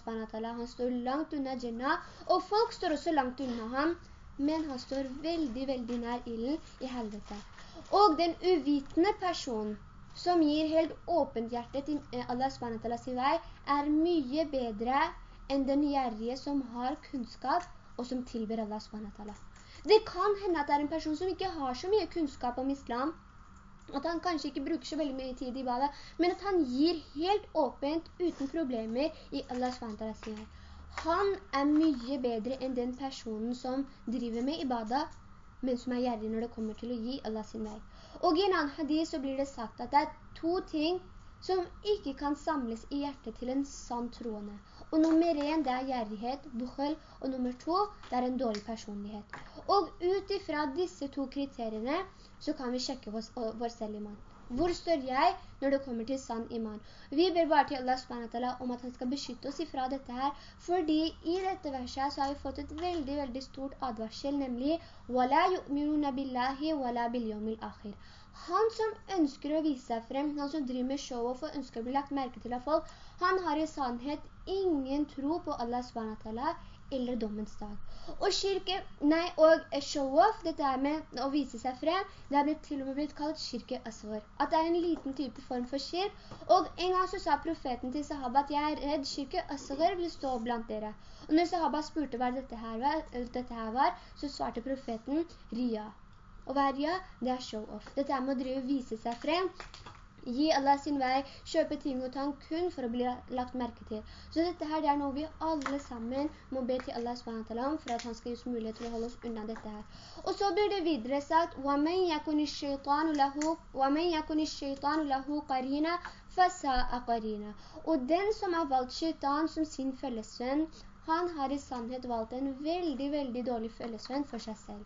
han står langt unna Jannah, og folk står også langt unna ham, men han står veldig, veldig nær ilden i helvete. Og den uvitende personen, som gir helt åpent hjerte til eh, Allah sin vei, er mye bedre enn den gjerrige som har kunnskap og som tilber Allah SWT. Det kan hende at det er en person som ikke har så mye kunnskap om islam, at han kanskje ikke bruker så veldig mye tid i badet, men at han gir helt åpent, uten problemer, i Allah SWT. Han er mye bedre enn den personen som driver med ibadah, men som er gjerrig når det kommer til å gi Allah sin vei. Og i en annen hadith så blir det sagt at det er to ting som ikke kan samles i hjertet til en sann troende. Og nummer en, det er gjerrighet, bukhel, og nummer to, det er en dårlig personlighet. Og ut ifra disse to kriteriene, så kan vi sjekke vår, vår selv iman. Hvor står jeg når det kommer til sann iman? Vi ber bare til Allah SWT om at han skal beskytte oss ifra dette her, fordi i dette verset så har vi fått et veldig, veldig stort advarsel, nemlig «Wala yu'minuna billahi wala bilyomil akhir». Han som ønsker å vise seg frem, han som driver med show og ønsker å bli lagt merke til av folk, han har i sannhet ingen tro på Allah SWT eller dommens dag. Og kirke, nei, og show-off, dette er med å vise seg frem, det er til og med blitt kalt kirke asvar. At det er en liten type form for kirk. Og en gang så sa profeten til sahaba at jeg er redd kirke asvar vil stå blant dere. Og når sahaba spurte hva dette her var, dette her var så svarte profeten Ria. Og hva er Ria? Det er show-off. Dette er med å drive vise seg frem gi Allah sin vei, kjøpe ting og tang kun for å bli lagt merke til. Så dette her det er noe vi alle sammen må be til Allah SWT om for at han skal gi oss mulighet til å holde oss unna dette her. Og så blir det videre sagt وَمَنْ يَكُنِ الشَّيْطَانُ لَهُ قَرِينَ فَسَاءَ قَرِينَ Og den som har valgt shaitan som sin fellesvenn, han har i sannhet valgt en veldig, veldig dårlig fellesvenn for seg selv.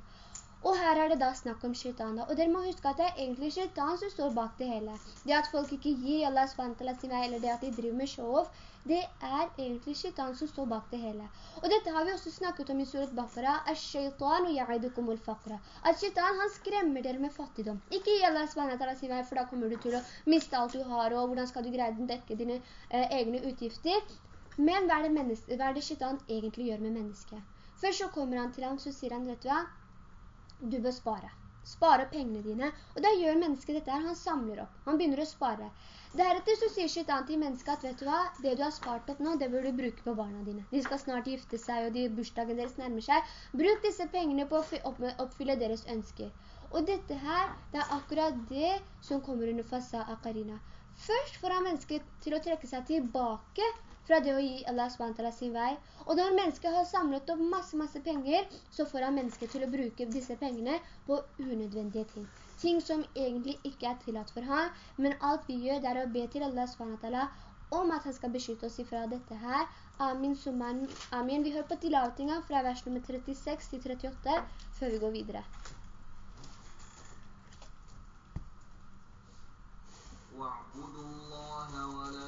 Og her er det da snakk om shaitan da. Og dere må huske at det er egentlig shaitan som står bak det hele. Det at folk ikke gir Allah SWT til meg, eller det at de driver med show-off, det er egentlig shaitan som står bak det hele. Og dette har vi også snakket om i surat Bakara, «Ash-shaytanu ya'idukumul faqra». At shaitan, han skremmer dere med fattigdom. Ikke gi Allah SWT til meg, for da kommer du til å miste alt du har, og hvordan skal du greie å dekke dine eh, egne utgifter? Men hva er, hva er det shaitan egentlig gjør med mennesket? Først så kommer han til ham, så sier han, vet du hva? Du bør spare. Spare pengene dine. Og da gjør mennesket dette her, han samler opp. Han begynner å spare. Deretter så sier shaitan til mennesket at, vet du hva, det du har spart opp nå, det bør du bruke på barna dine. De skal snart gifte seg, og de bursdagen deres nærmer seg. Bruk disse pengene på å oppfylle deres ønsker. Og dette her, det er akkurat det som kommer under fasa akarina. Først får han mennesket til å trekke seg tilbake fra det å gi Allah SWT sin vei. Og når mennesket har samlet opp masse, masse penger, så får han mennesket til å bruke disse pengene på unødvendige ting. Ting som egentlig ikke er tillatt for ham, men alt vi gjør det er å be til Allah SWT om at han skal beskytte oss ifra dette her. Amin, summan, amin. Vi hører på tilavetinga fra vers nummer 36 til 38 før vi går videre. واعبدوا الله ولا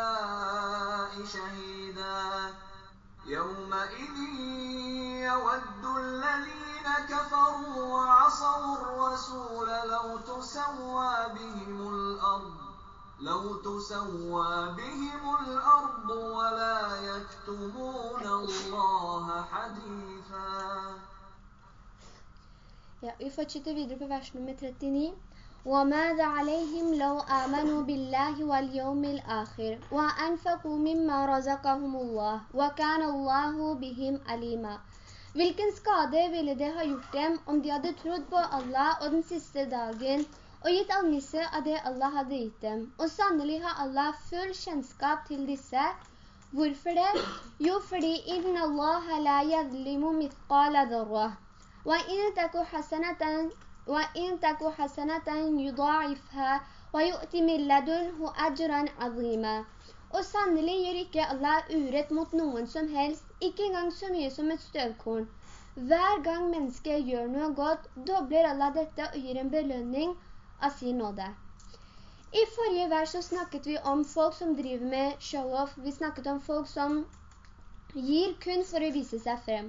شهيدا يومئذ يود الذين كفروا وعصوا الرسول لو تسوى بهم الأرض لو تسوى بهم الأرض ولا يكتمون الله حديثا Ja, vi fortsetter videre på vers nummer 39. وَمَاذَا عَلَيْهِمْ لَوْ آمَنُوا بِاللَّهِ وَالْيَوْمِ الْآخِرِ وَأَنْفَقُوا مِمَّا رَزَقَهُمُ اللَّهُ وَكَانَ اللَّهُ بِهِمْ عَلِيمًا Hvilken skade ville det ha gjort dem om de hadde trodd på Allah og den siste dagen og gitt almisse av det Allah hadde gitt dem? Og sannelig har Allah full kjennskap til disse. Hvorfor det? Jo, fordi «Inna Allah la yadlimu mithqala dharra». وإن تك حسنة وإن تك حسنة يضاعفها ويؤتي من لدنه أجرا عظيما Og sannelig gjør ikke Allah urett mot noen som helst, ikke engang så mye som et støvkorn. Hver gang mennesket gjør noe godt, dobler Allah dette og gir en belønning av sin nåde. I forrige vers så snakket vi om folk som driver med show-off. Vi snakket om folk som gir kun for å vise seg frem.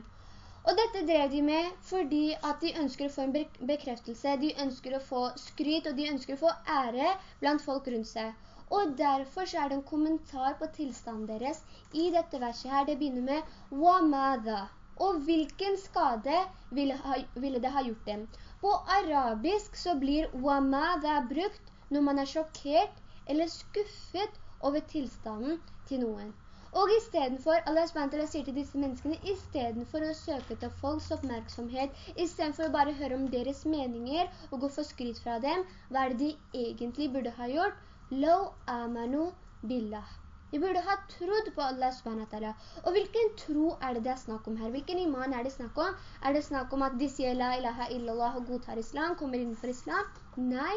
Og dette drev de med fordi at de ønsker å få en bekreftelse, de ønsker å få skryt, og de ønsker å få ære blant folk rundt seg. Og derfor så er det en kommentar på tilstanden deres i dette verset her. Det begynner med «Wamada». Og hvilken skade ville, ha, ville, det ha gjort dem? På arabisk så blir «wamada» brukt når man er sjokkert eller skuffet over tilstanden til noen. Og i stedet for, Allah SWT sier til disse menneskene, i stedet for å søke til folks oppmerksomhet, i stedet for å bare høre om deres meninger og gå for skryt fra dem, hva er det de egentlig burde ha gjort? Lo amanu billah. De burde ha trodd på Allah SWT. Og hvilken tro er det det er snakk om her? Hvilken iman er det snakk om? Er det snakk om at de sier la ilaha illallah og godtar islam, kommer innenfor islam? Nei.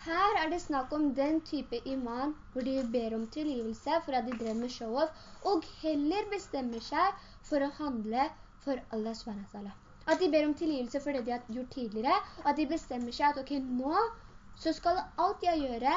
Her er det snakk om den type iman hvor de ber om tilgivelse for at de drev med show-off, og heller bestemmer seg for å handle for Allah SWT. At de ber om tilgivelse for det de har gjort tidligere, og at de bestemmer seg at ok, nå så skal alt jeg gjøre,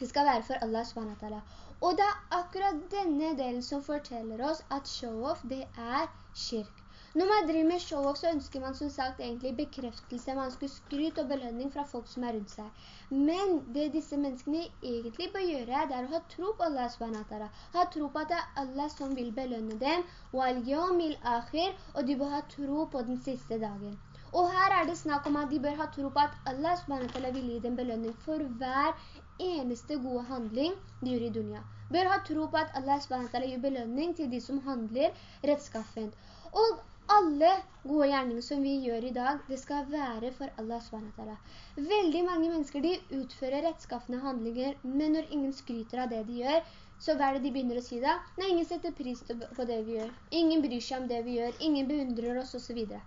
det skal være for Allah SWT. Og det er akkurat denne delen som forteller oss at show-off, det er kirk. Når man driver med show-off, så ønsker man som sagt egentlig bekreftelse, man ønsker skryt og belønning fra folk som er rundt seg. Men det disse menneskene egentlig bør gjøre, det er å ha tro på Allah SWT. Ha tro på at det er Allah som vil belønne dem, og de bør ha tro på den siste dagen. Og her er det snakk om at de bør ha tro på at Allah SWT vil gi dem belønning for hver eneste gode handling de gjør i dunia. Bør ha tro på at Allah SWT gir belønning til de som handler rettskaffent. Og alle gode gjerninger som vi gjør i dag, det skal være for Allah SWT. Veldig mange mennesker, de utfører rettskaffende handlinger, men når ingen skryter av det de gjør, så hva er det de begynner å si da? Nei, ingen setter pris på det vi gjør. Ingen bryr seg om det vi gjør. Ingen beundrer oss, og så videre.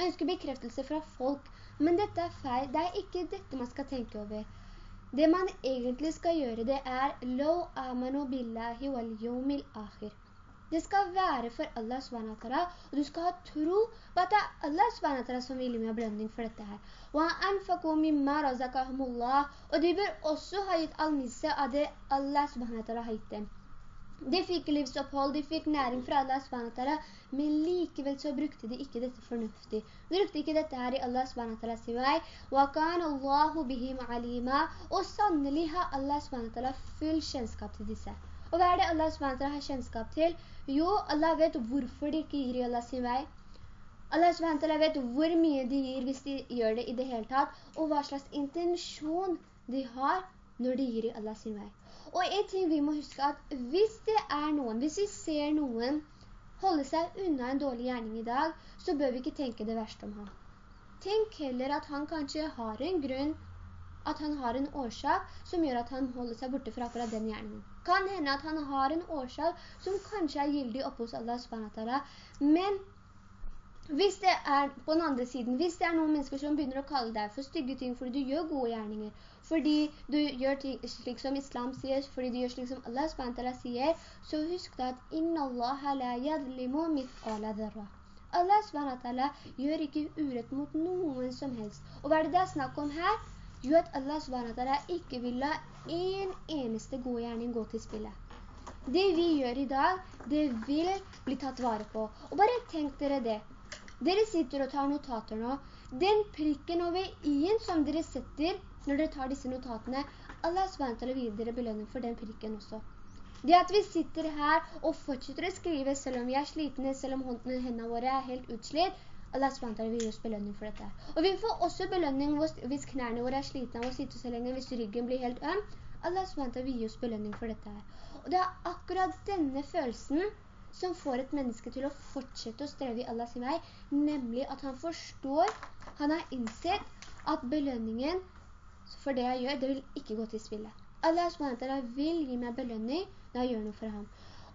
Ønsker bekreftelse fra folk, men dette er feil. Det er ikke dette man skal tenke over. Det man egentlig skal gjøre, det er «Lo amanu billahi wal yomil akhir». Det skal være for Allah SWT, og du skal ha tro på at det er Allah SWT som vil med belønning for dette her. Og de bør også ha gitt almisse av det Allah SWT har gitt dem. De fikk livsopphold, de fikk næring fra Allah SWT, men likevel så brukte de ikke dette fornuftig. De brukte ikke dette her i Allah SWT sin vei. Og sannelig har Allah SWT full kjennskap til disse. Og hva er det Allah SWT har kjennskap til? Jo, Allah vet hvorfor de ikke gir i Allah sin vei. Allah SWT vet hvor mye de gir hvis de gjør det i det hele tatt, og hva slags intensjon de har når de gir i Allah sin vei. Og en ting vi må huske at hvis det er noen, hvis vi ser noen holde seg unna en dårlig gjerning i dag, så bør vi ikke tenke det verste om ham. Tenk heller at han kanskje har en grunn, at han har en årsak som gjør at han holder seg borte fra akkurat den gjerningen. Kan hende at han har en årsak som kanskje er gildig oppe hos Allah SWT, men hvis det er på den andre siden, hvis det er noen mennesker som begynner å kalle deg for stygge ting fordi du gjør gode gjerninger, fordi du gjør ting slik som islam sier, fordi du gjør slik som Allah SWT sier, så husk da at «Inna Allah la yadlimu mithqala dharra». Allah SWT gjør ikke urett mot noen som helst. Og hva er det det er snakk om her? Jo, at Allah SWT ikke vil la en eneste god gjerning gå til spillet. Det vi gjør i dag, det vil bli tatt vare på. Og bare tenk dere det. Dere sitter og tar notater nå. Den prikken over i-en som dere setter når dere tar disse notatene, Allah SWT vil dere belønne for den prikken også. Det at vi sitter her og fortsetter å skrive selv om vi er slitne, selv om hendene våre er helt utslitt, Allah SWT vil gi oss belønning for dette. Og vi får også belønning hvis knærne våre er slitne av å sitte så lenge, hvis ryggen blir helt øm. Allah SWT vil gi oss belønning for dette. Og det er akkurat denne følelsen som får et menneske til å fortsette å streve i Allahs vei, nemlig at han forstår, han har innsett at belønningen for det jeg gjør, det vil ikke gå til spillet. Allah SWT vil gi meg belønning når jeg gjør noe for ham.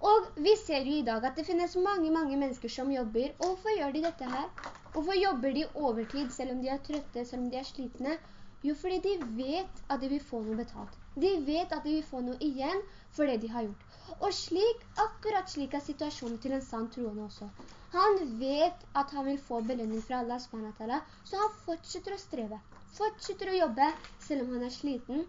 Og vi ser jo i dag at det finnes mange, mange mennesker som jobber. Og hvorfor gjør de dette her? Hvorfor jobber de overtid selv om de er trøtte, selv om de er slitne? Jo, fordi de vet at de vil få noe betalt. De vet at de vil få noe igjen for det de har gjort. Og slik, akkurat slik er situasjonen til en sann troende også. Han vet at han vil få belønning fra Allah så han fortsetter å streve. Fortsetter å jobbe, selv om han er sliten,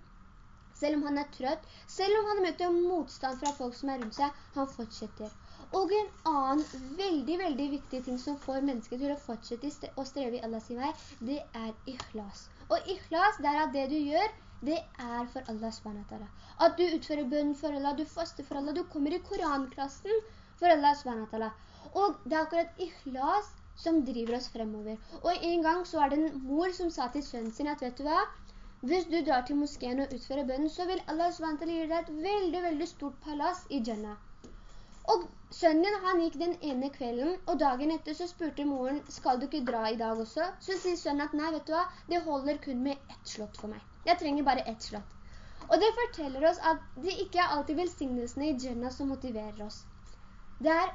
selv om han er trøtt, selv om han møter motstand fra folk som er rundt seg, han fortsetter. Og en annen veldig, veldig viktig ting som får mennesker til å fortsette å streve i Allahs vei, det er ikhlas. Og ikhlas, det er at det du gjør, det er for Allah SWT. At du utfører bønn for Allah, du faster for Allah, du kommer i koranklassen for Allah SWT. Og det er akkurat ikhlas som driver oss fremover. Og en gang så er det en mor som sa til sønnen sin at, vet du hva? Hvis du drar til moskeen og utfører bønnen, så vil Allah SWT gi deg et veldig, veldig stort palass i Jannah. Og sønnen han gikk den ene kvelden, og dagen etter så spurte moren, skal du ikke dra i dag også? Så sier sønnen at nei, vet du hva, det holder kun med ett slott for meg. Jeg trenger bare ett slott. Og det forteller oss at det ikke er alltid velsignelsene i Jannah som motiverer oss. Det er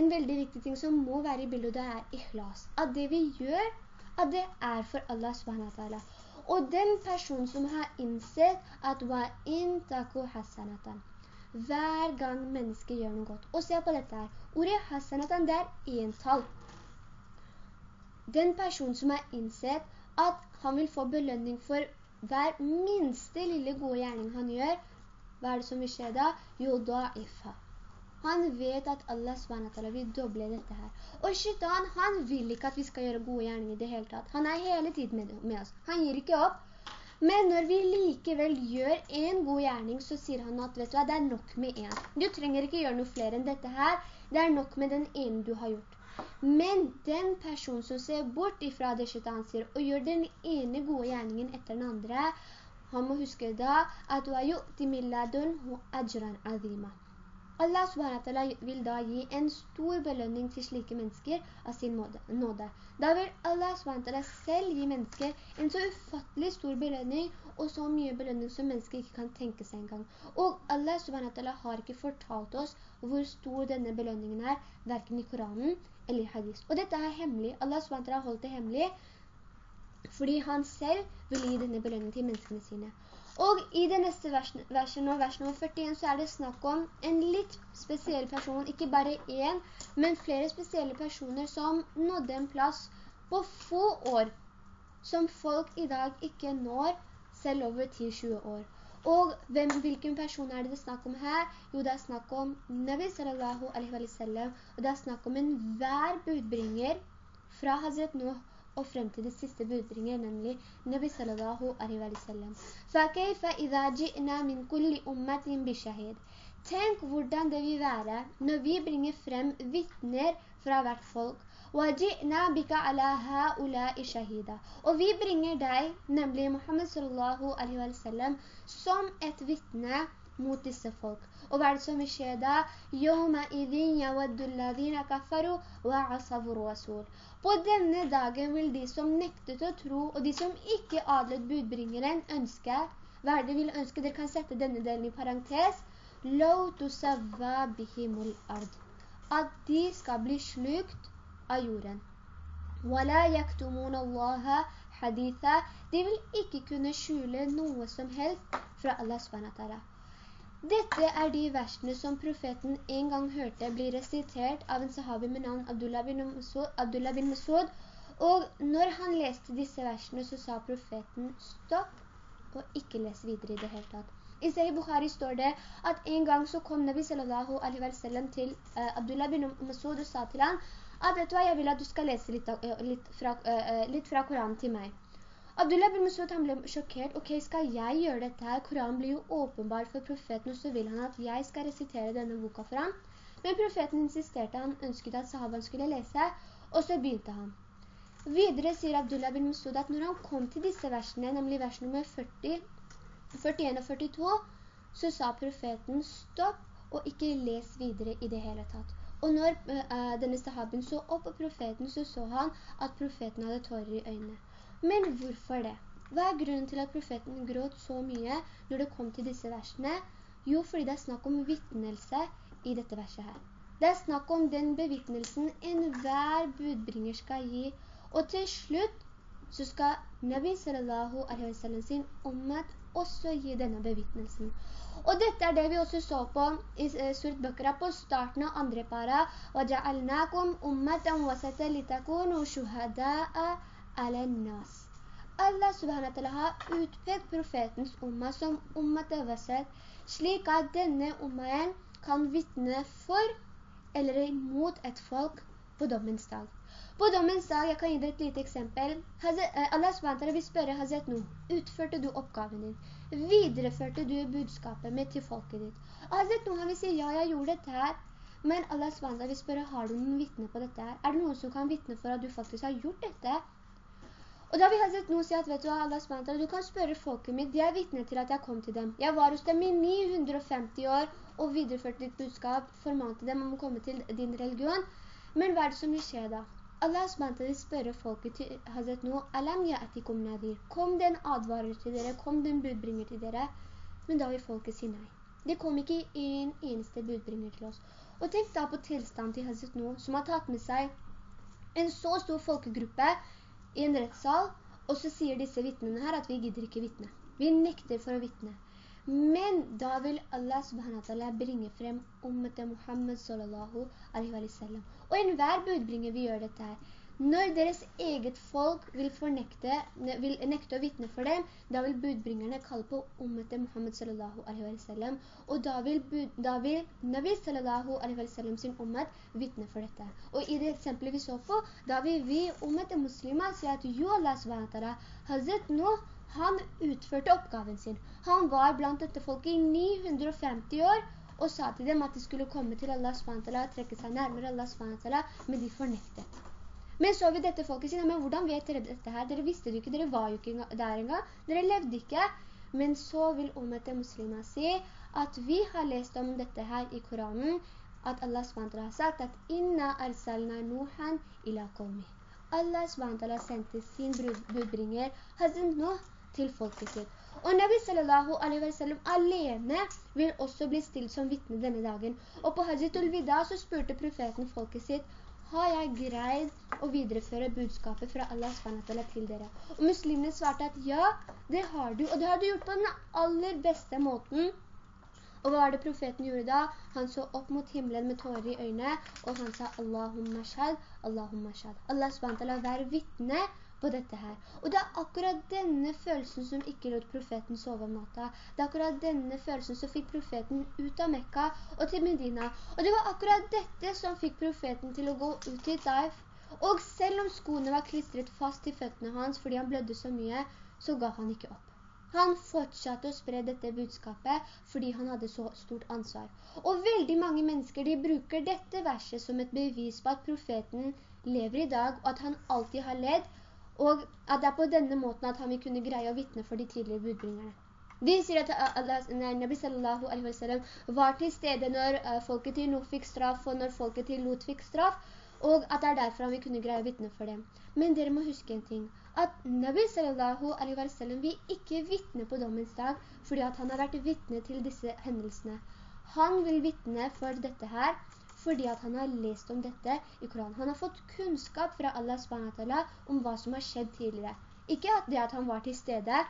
en veldig viktig ting som må være i bildet, det er ikhlas. At det vi gjør, at det er for Allah subhanahu Og den personen som har innsett at in taku hasanatan. Hver gang mennesket gjør noe godt. Og se på dette her. Ordet hasanatan, det er entall. Den personen som har innsett at han vil få belønning for hver minste lille gode gjerning han gjør, hva er det som vil skje da? Jo, da'ifa. Han vet at Allah SWT vil doble dette her. Og shaitan, han vil ikke at vi skal gjøre gode gjerninger i det hele tatt. Han er hele tiden med, med oss. Han gir ikke opp. Men når vi likevel gjør en god gjerning, så sier han at, vet du hva, det er nok med en. Du trenger ikke gjøre noe flere enn dette her. Det er nok med den ene du har gjort. Men den person som ser bort ifra det shaitan sier, og gjør den ene gode gjerningen etter den andre, han må huske da at wa yu'ti milladun hu ajran azima. Allah SWT vil da gi en stor belønning til slike mennesker av sin nåde. Da vil Allah SWT selv gi mennesker en så ufattelig stor belønning, og så mye belønning som mennesker ikke kan tenke seg engang. Og Allah SWT har ikke fortalt oss hvor stor denne belønningen er, hverken i Koranen eller i hadis. Og dette er hemmelig. Allah SWT har holdt det hemmelig fordi han selv vil gi denne belønningen til menneskene sine. Og i det neste versen og vers nummer 41, så er det snakk om en litt spesiell person, ikke bare en, men flere spesielle personer som nådde en plass på få år, som folk i dag ikke når selv over 10-20 år. Og hvem, hvilken person er det det snakk om her? Jo, det er snakk om Nabi sallallahu alaihi wa sallam, og det er snakk om en hver budbringer fra Hazret Nuh og frem til det siste budbringer, nemlig Nabi sallallahu alaihi wa sallam. فَكَيْفَ إِذَا جِئْنَا مِنْ كُلِّ أُمَّةٍ بِشَهِدٍ Tenk hvordan det vil være når vi bringer frem vittner fra hvert folk. Og vi bringer deg, nemlig Muhammad sallallahu alaihi wa sallam, som et vittne mot disse folk. Og hva er det som vil skje da? På denne dagen vil de som nektet å tro, og de som ikke adlet budbringeren, ønske, hva er det de vil ønske? Dere kan sette denne delen i parentes. At de skal bli slukt av jorden. De vil ikke kunne skjule noe som helst fra Allah SWT. Dette er de versene som profeten en gang hørte bli resitert av en sahabi med navn Abdullah bin, Abdullah. Og når han leste disse versene så sa profeten stopp og ikke les videre i det hele tatt. I Sahih Bukhari står det at en gang så kom Nabi sallallahu alaihi wa sallam til uh, Abdullah bin Masud og sa til han at vet du hva, jeg vil at du skal lese litt, uh, litt, fra, uh, litt fra Koranen til meg. Abdullah bin Masud han ble sjokkert. Ok, skal jeg gjøre dette her? Koranen blir jo åpenbar for profeten, og så vil han at jeg skal resitere denne boka for ham. Men profeten insisterte, han ønsket at sahabaen skulle lese, og så begynte han. Videre sier Abdullah bin Masud at når han kom til disse versene, nemlig vers nummer 40, 41 og 42, så sa profeten stopp og ikke les videre i det hele tatt. Og når uh, denne sahaben så opp på profeten, så så han at profeten hadde tårer i øynene. Men hvorfor det? Hva er grunnen til at profeten gråt så mye når det kom til disse versene? Jo, fordi det er snakk om vittnelse i dette verset her. Det er snakk om den bevittnelsen enhver budbringer skal gi. Og til slutt så skal Nabi sallallahu alaihi wa sallam sin ummat også gi denne bevittnelsen. Og dette er det vi også så på i eh, Surat Bakra på starten av andre para. وَجَعَلْنَاكُمْ أُمَّةً وَسَتَ لِتَكُونُوا شُهَدَاءَ nas. Allah subhanahu har utpekt profetens umma som umma tawasset, slik at denne ummaen kan vittne for eller imot et folk på dommens dag. På dommens dag, jeg kan gi deg et lite eksempel. Eh, Allah subhanahu vil spørre Hazret nå, utførte du oppgaven din? Videreførte du budskapet mitt til folket ditt? Hazret nå, han vil si, ja, jeg gjorde dette her. Men Allah subhanahu vil spørre, har du noen vittne på dette her? Er det noen som kan vittne for at du faktisk har gjort dette? Og da vil Hazret nå si at, vet du hva, Allah SWT, du kan spørre folket mitt, de er vittne til at jeg kom til dem. Jeg var hos dem i 950 år og videreførte ditt budskap, formante dem om å komme til din religion. Men hva er det som vil skje da? Allah SWT vil spørre folket til Hazret nå, Alam ya'atikum nadir. Kom den advarer til dere, kom den budbringer til dere. Men da vil folket si nei. Det kom ikke en eneste budbringer til oss. Og tenk da på tilstand til Hazret nå, som har tatt med seg en så stor folkegruppe i en rettssal, og så sier disse vittnene her at vi gidder ikke vittne. Vi nekter for å vittne. Men da vil Allah subhanahu bringe frem ummet Muhammad sallallahu alaihi wa sallam. Og enhver budbringer vi gjør dette her. Når deres eget folk vil, fornekte, vil nekte å vitne for dem, da vil budbringerne kalle på ummet Muhammad sallallahu alaihi wa sallam, og da vil, bud, da vil Nabi sallallahu alaihi wa sallam sin ummet vitne for dette. Og i det eksempelet vi så på, da vil vi ummet muslimer si at jo Allah subhanahu Hazret nå, han utførte oppgaven sin. Han var blant dette folket i 950 år, og sa til dem at de skulle komme til Allah SWT og trekke seg nærmere Allah SWT, men de fornektet. Men så vil dette folket si, men hvordan vet dere dette her? Dere visste det ikke, dere var jo ikke der engang. Dere levde ikke. Men så vil ummet muslimer si at vi har lest om dette her i Koranen, at Allah SWT har sagt at «Inna arsalna Nuhan ila qawmi». Allah SWT sendte sin budbringer, Hazin Nuh, til folket sitt. Og Nabi sallallahu alaihi wa sallam alene vil også bli stilt som vittne denne dagen. Og på Hazret ul-Wida så spurte profeten folket sitt, har jeg greid å videreføre budskapet fra Allah SWT til dere? Og muslimene svarte at ja, det har du, og det har du gjort på den aller beste måten. Og hva var det profeten gjorde da? Han så opp mot himmelen med tårer i øynene, og han sa Allahumma shad, Allahumma shad. Allah SWT vær vittne på dette her. Og det er akkurat denne følelsen som ikke lot profeten sove om natta. Det er akkurat denne følelsen som fikk profeten ut av Mekka og til Medina. Og det var akkurat dette som fikk profeten til å gå ut til Taif. Og selv om skoene var klistret fast i føttene hans fordi han blødde så mye, så ga han ikke opp. Han fortsatte å spre dette budskapet fordi han hadde så stort ansvar. Og veldig mange mennesker de bruker dette verset som et bevis på at profeten lever i dag, og at han alltid har ledd, og at det er på denne måten at han vil kunne greie å vittne for de tidligere budbringerne. De sier at Nabi sallallahu alaihi wa sallam var til stede når uh, folket til Nuh fikk straff, og når folket til Lot fikk straff, og at det er derfor han vil kunne greie å vittne for dem. Men dere må huske en ting, at Nabi sallallahu alaihi wa sallam vil ikke vittne på dommens dag, fordi han har vært vittne til disse hendelsene. Han vil vittne for dette her, fordi at han har lest om dette i Koranen. Han har fått kunnskap fra Allah SWT om hva som har skjedd tidligere. Ikke at det at han var til stede,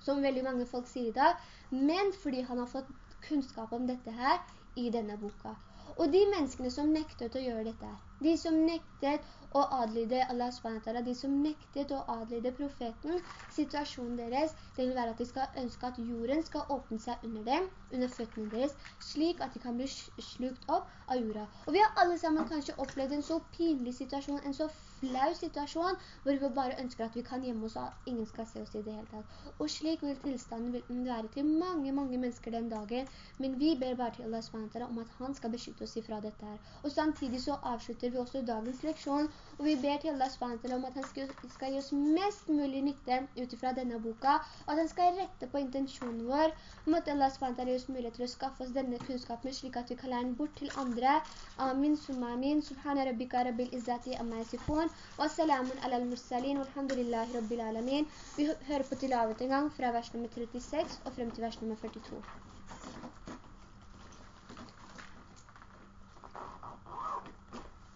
som veldig mange folk sier i dag, men fordi han har fått kunnskap om dette her i denne boka. Og de menneskene som nektet å gjøre dette de som nektet å adlyde Allah SWT, de som nektet å adlyde profeten, situasjonen deres, det vil være at de skal ønske at jorden skal åpne seg under dem, under føttene deres, slik at de kan bli slukt opp av jorda. Og vi har alle sammen kanskje opplevd en så pinlig situasjon, en så flau situasjon, hvor vi bare ønsker at vi kan gjemme oss, og ingen skal se oss i det hele tatt. Og slik vil tilstanden være til mange, mange mennesker den dagen, men vi ber bare til Allah SWT om at han skal beskytte oss ifra dette her. Og samtidig så avslutter vi også dagens leksjon, og vi ber til Allah SWT om at han skal, skal gi oss mest mulig nytte utifra denne boka, og at han skal rette på intensjonen vår, at Allah SWT gir oss mulighet til å skaffe oss denne kunnskapen, slik at vi kan lære den bort til andre. Amin, summa amin, subhana rabbika rabbil izzati amma yasifun, wa salamun ala al-mursalin, walhamdulillahi rabbil alamin. Vi hører på tilavet en gang fra vers nummer 36 og frem til vers nummer 42.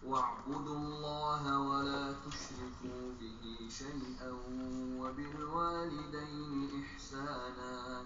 واعبدوا الله ولا تشركوا به شيئا وبالوالدين إحسانا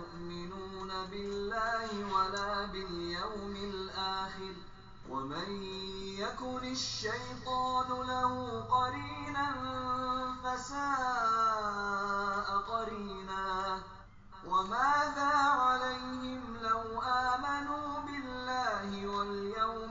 بالله ولا باليوم الآخر ومن يكن الشيطان له قرينا فساء قرينا وماذا عليهم لو آمنوا بالله واليوم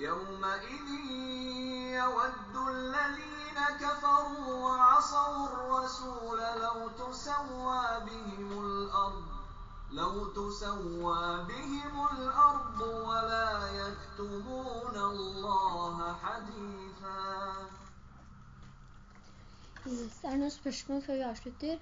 يومئذ يود الذين كفروا وعصوا الرسول لو تسوى بهم الأرض لو تسوى بهم الأرض ولا يكتمون الله حديثا det noen spørsmål før vi avslutter?